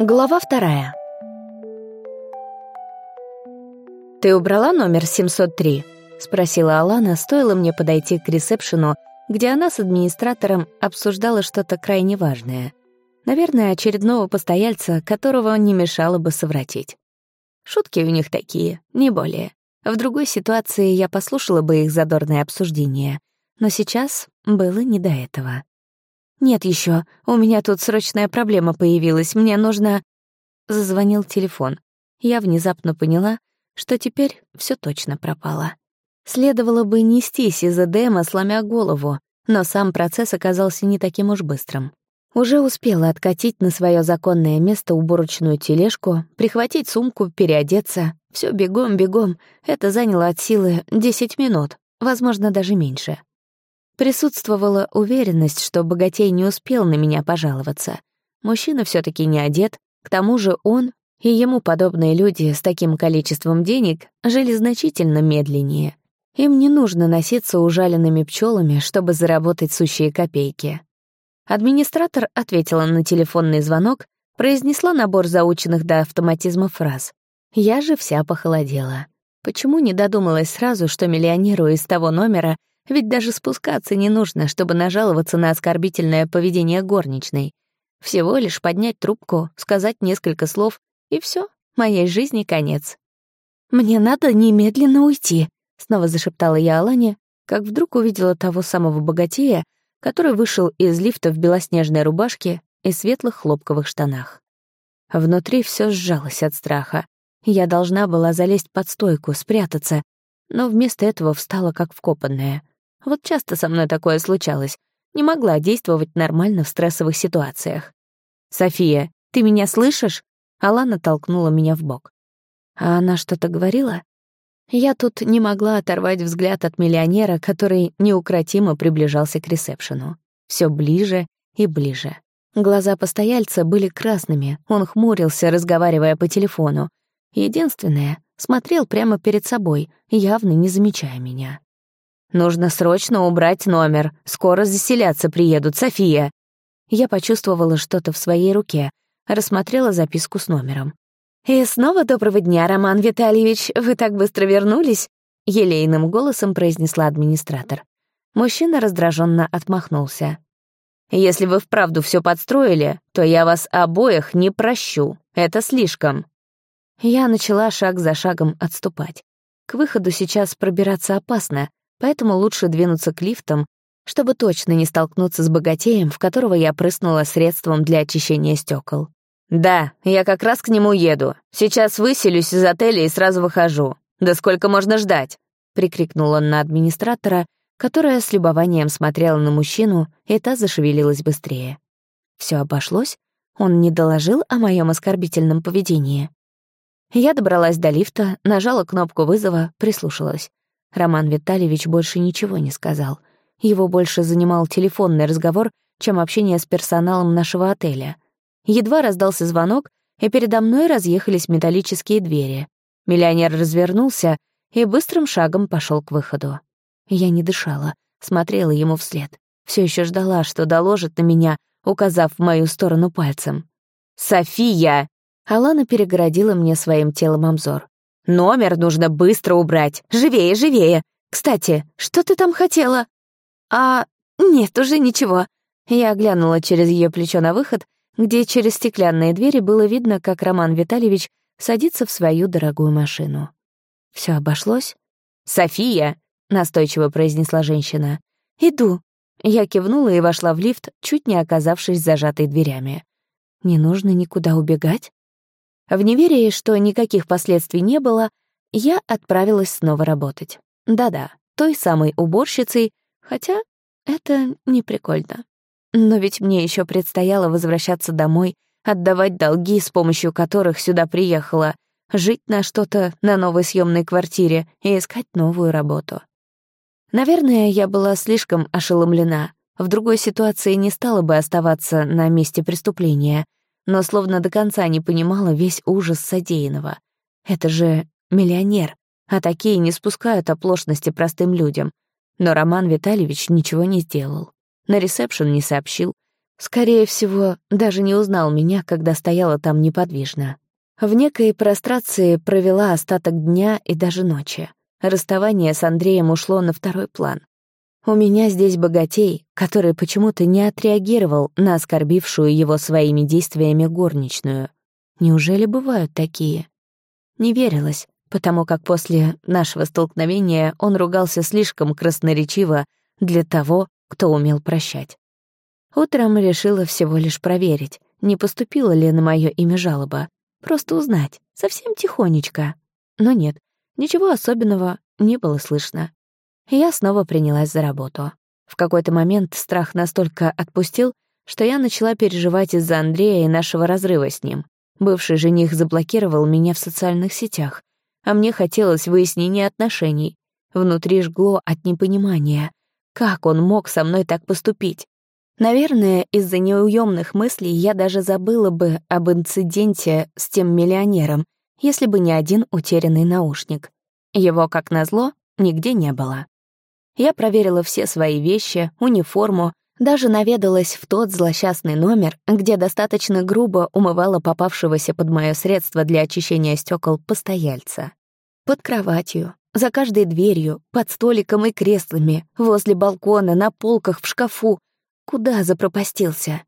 Глава вторая. «Ты убрала номер 703?» — спросила Алана, стоило мне подойти к ресепшену, где она с администратором обсуждала что-то крайне важное. Наверное, очередного постояльца, которого не мешало бы совратить. Шутки у них такие, не более. В другой ситуации я послушала бы их задорное обсуждение, но сейчас было не до этого. «Нет еще. У меня тут срочная проблема появилась. Мне нужно...» Зазвонил телефон. Я внезапно поняла, что теперь все точно пропало. Следовало бы нестись из Эдема, сломя голову, но сам процесс оказался не таким уж быстрым. Уже успела откатить на свое законное место уборочную тележку, прихватить сумку, переодеться. Все бегом-бегом. Это заняло от силы 10 минут, возможно, даже меньше. Присутствовала уверенность, что богатей не успел на меня пожаловаться. Мужчина все таки не одет, к тому же он и ему подобные люди с таким количеством денег жили значительно медленнее. Им не нужно носиться ужаленными пчелами, чтобы заработать сущие копейки. Администратор ответила на телефонный звонок, произнесла набор заученных до автоматизма фраз. Я же вся похолодела. Почему не додумалась сразу, что миллионеру из того номера ведь даже спускаться не нужно, чтобы нажаловаться на оскорбительное поведение горничной. Всего лишь поднять трубку, сказать несколько слов, и все, моей жизни конец. «Мне надо немедленно уйти», — снова зашептала я Алане, как вдруг увидела того самого богатея, который вышел из лифта в белоснежной рубашке и светлых хлопковых штанах. Внутри все сжалось от страха. Я должна была залезть под стойку, спрятаться, но вместо этого встала как вкопанная. Вот часто со мной такое случалось. Не могла действовать нормально в стрессовых ситуациях. «София, ты меня слышишь?» Алана толкнула меня в бок. А она что-то говорила? Я тут не могла оторвать взгляд от миллионера, который неукротимо приближался к ресепшену. Все ближе и ближе. Глаза постояльца были красными, он хмурился, разговаривая по телефону. Единственное, смотрел прямо перед собой, явно не замечая меня. Нужно срочно убрать номер. Скоро заселяться приедут, София. Я почувствовала что-то в своей руке, рассмотрела записку с номером. «И снова доброго дня, Роман Витальевич. Вы так быстро вернулись?» — елейным голосом произнесла администратор. Мужчина раздраженно отмахнулся. «Если вы вправду все подстроили, то я вас обоих не прощу. Это слишком». Я начала шаг за шагом отступать. К выходу сейчас пробираться опасно, поэтому лучше двинуться к лифтам, чтобы точно не столкнуться с богатеем, в которого я прыснула средством для очищения стекол. «Да, я как раз к нему еду. Сейчас выселюсь из отеля и сразу выхожу. Да сколько можно ждать?» — прикрикнул он на администратора, которая с любованием смотрела на мужчину, и та зашевелилась быстрее. Все обошлось? Он не доложил о моем оскорбительном поведении. Я добралась до лифта, нажала кнопку вызова, прислушалась. Роман Витальевич больше ничего не сказал. Его больше занимал телефонный разговор, чем общение с персоналом нашего отеля. Едва раздался звонок, и передо мной разъехались металлические двери. Миллионер развернулся и быстрым шагом пошел к выходу. Я не дышала, смотрела ему вслед. Все еще ждала, что доложит на меня, указав в мою сторону пальцем. «София!» Алана перегородила мне своим телом обзор. Номер нужно быстро убрать. Живее, живее. Кстати, что ты там хотела? А, нет, уже ничего. Я оглянула через ее плечо на выход, где через стеклянные двери было видно, как Роман Витальевич садится в свою дорогую машину. Все обошлось? «София!» — настойчиво произнесла женщина. «Иду». Я кивнула и вошла в лифт, чуть не оказавшись зажатой дверями. «Не нужно никуда убегать?» В неверии, что никаких последствий не было, я отправилась снова работать. Да-да, той самой уборщицей, хотя это не прикольно. Но ведь мне еще предстояло возвращаться домой, отдавать долги, с помощью которых сюда приехала, жить на что-то на новой съемной квартире и искать новую работу. Наверное, я была слишком ошеломлена. В другой ситуации не стала бы оставаться на месте преступления — но словно до конца не понимала весь ужас содеянного. Это же миллионер, а такие не спускают оплошности простым людям. Но Роман Витальевич ничего не сделал. На ресепшн не сообщил, Скорее всего, даже не узнал меня, когда стояла там неподвижно. В некой прострации провела остаток дня и даже ночи. Расставание с Андреем ушло на второй план. У меня здесь богатей, который почему-то не отреагировал на оскорбившую его своими действиями горничную. Неужели бывают такие? Не верилось, потому как после нашего столкновения он ругался слишком красноречиво для того, кто умел прощать. Утром решила всего лишь проверить, не поступила ли на мое имя жалоба. Просто узнать, совсем тихонечко. Но нет, ничего особенного не было слышно. Я снова принялась за работу. В какой-то момент страх настолько отпустил, что я начала переживать из-за Андрея и нашего разрыва с ним. Бывший жених заблокировал меня в социальных сетях, а мне хотелось выяснения отношений. Внутри жгло от непонимания. Как он мог со мной так поступить? Наверное, из-за неуемных мыслей я даже забыла бы об инциденте с тем миллионером, если бы не один утерянный наушник. Его, как назло, нигде не было. Я проверила все свои вещи, униформу, даже наведалась в тот злосчастный номер, где достаточно грубо умывала попавшегося под мое средство для очищения стекол постояльца. Под кроватью, за каждой дверью, под столиком и креслами, возле балкона, на полках, в шкафу, Куда запропастился?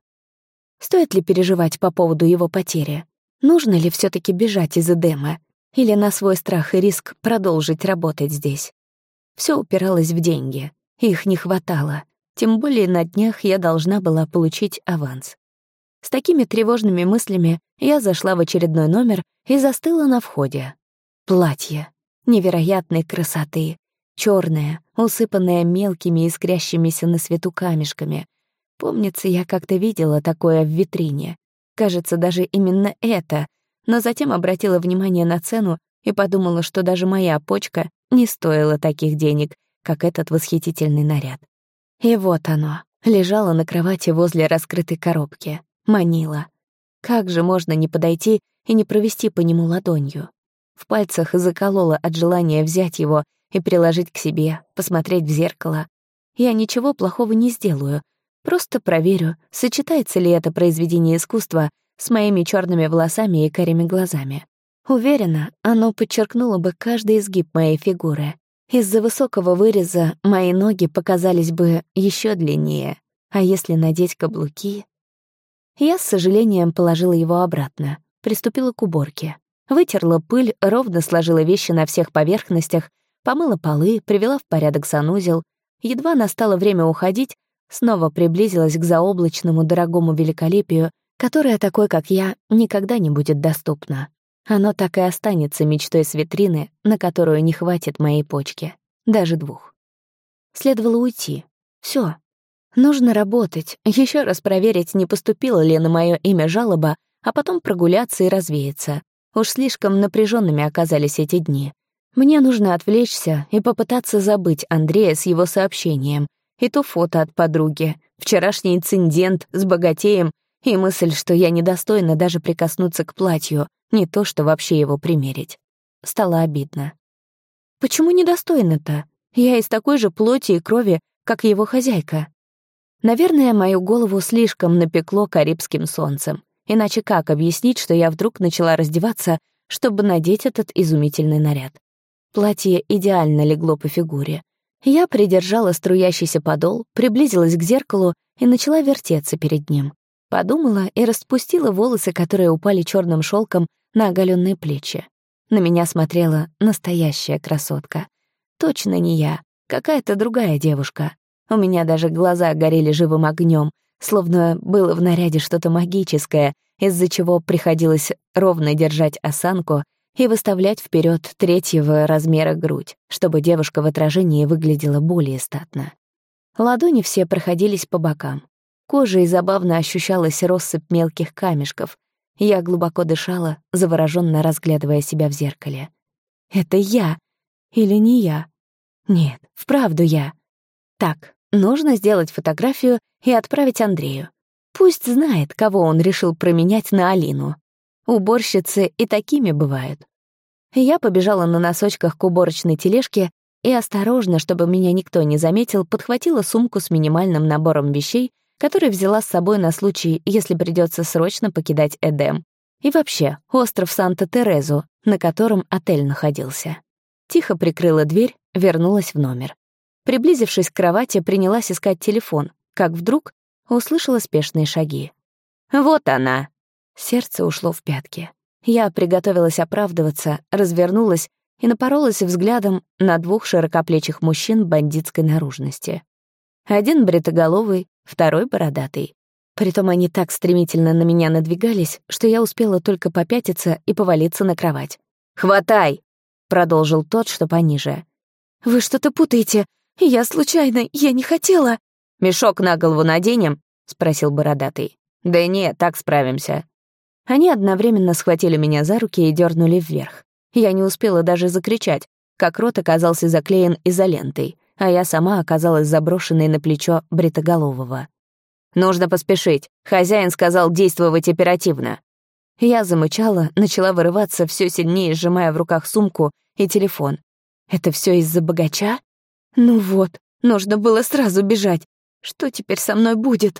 Стоит ли переживать по поводу его потери? Нужно ли все таки бежать из Эдема? Или на свой страх и риск продолжить работать здесь? Все упиралось в деньги. Их не хватало. Тем более на днях я должна была получить аванс. С такими тревожными мыслями я зашла в очередной номер и застыла на входе. Платье. Невероятной красоты. черное, усыпанное мелкими искрящимися на свету камешками, Помнится, я как-то видела такое в витрине. Кажется, даже именно это. Но затем обратила внимание на цену и подумала, что даже моя почка не стоила таких денег, как этот восхитительный наряд. И вот оно, лежало на кровати возле раскрытой коробки, манило. Как же можно не подойти и не провести по нему ладонью? В пальцах заколола от желания взять его и приложить к себе, посмотреть в зеркало. Я ничего плохого не сделаю, Просто проверю, сочетается ли это произведение искусства с моими черными волосами и карими глазами. Уверена, оно подчеркнуло бы каждый изгиб моей фигуры. Из-за высокого выреза мои ноги показались бы еще длиннее, а если надеть каблуки... Я с сожалением положила его обратно, приступила к уборке. Вытерла пыль, ровно сложила вещи на всех поверхностях, помыла полы, привела в порядок санузел. Едва настало время уходить, снова приблизилась к заоблачному дорогому великолепию, которое такой, как я, никогда не будет доступно. Оно так и останется мечтой с витрины, на которую не хватит моей почки. Даже двух. Следовало уйти. Все. Нужно работать, еще раз проверить, не поступила ли на мое имя жалоба, а потом прогуляться и развеяться. Уж слишком напряженными оказались эти дни. Мне нужно отвлечься и попытаться забыть Андрея с его сообщением, и то фото от подруги, вчерашний инцидент с богатеем и мысль, что я недостойна даже прикоснуться к платью, не то что вообще его примерить. Стало обидно. Почему недостойна-то? Я из такой же плоти и крови, как его хозяйка. Наверное, мою голову слишком напекло карибским солнцем. Иначе как объяснить, что я вдруг начала раздеваться, чтобы надеть этот изумительный наряд? Платье идеально легло по фигуре. Я придержала струящийся подол, приблизилась к зеркалу и начала вертеться перед ним. Подумала и распустила волосы, которые упали черным шелком на оголенные плечи. На меня смотрела настоящая красотка. Точно не я, какая-то другая девушка. У меня даже глаза горели живым огнем, словно было в наряде что-то магическое, из-за чего приходилось ровно держать осанку и выставлять вперед третьего размера грудь, чтобы девушка в отражении выглядела более статно. Ладони все проходились по бокам. Кожей забавно ощущалась россыпь мелких камешков. Я глубоко дышала, завороженно разглядывая себя в зеркале. «Это я или не я?» «Нет, вправду я». «Так, нужно сделать фотографию и отправить Андрею. Пусть знает, кого он решил променять на Алину. Уборщицы и такими бывают. Я побежала на носочках к уборочной тележке и осторожно, чтобы меня никто не заметил, подхватила сумку с минимальным набором вещей, который взяла с собой на случай, если придется срочно покидать Эдем. И вообще, остров Санта-Терезу, на котором отель находился. Тихо прикрыла дверь, вернулась в номер. Приблизившись к кровати, принялась искать телефон, как вдруг услышала спешные шаги. «Вот она!» Сердце ушло в пятки. Я приготовилась оправдываться, развернулась и напоролась взглядом на двух широкоплечих мужчин бандитской наружности. Один бритоголовый, второй бородатый. Притом они так стремительно на меня надвигались, что я успела только попятиться и повалиться на кровать. «Хватай!» — продолжил тот, что пониже. «Вы что-то путаете. Я случайно, я не хотела». «Мешок на голову наденем?» — спросил бородатый. «Да нет, так справимся». Они одновременно схватили меня за руки и дернули вверх. Я не успела даже закричать, как рот оказался заклеен изолентой, а я сама оказалась заброшенной на плечо бритоголового. «Нужно поспешить. Хозяин сказал действовать оперативно». Я замычала, начала вырываться, все сильнее сжимая в руках сумку и телефон. «Это все из-за богача? Ну вот, нужно было сразу бежать. Что теперь со мной будет?»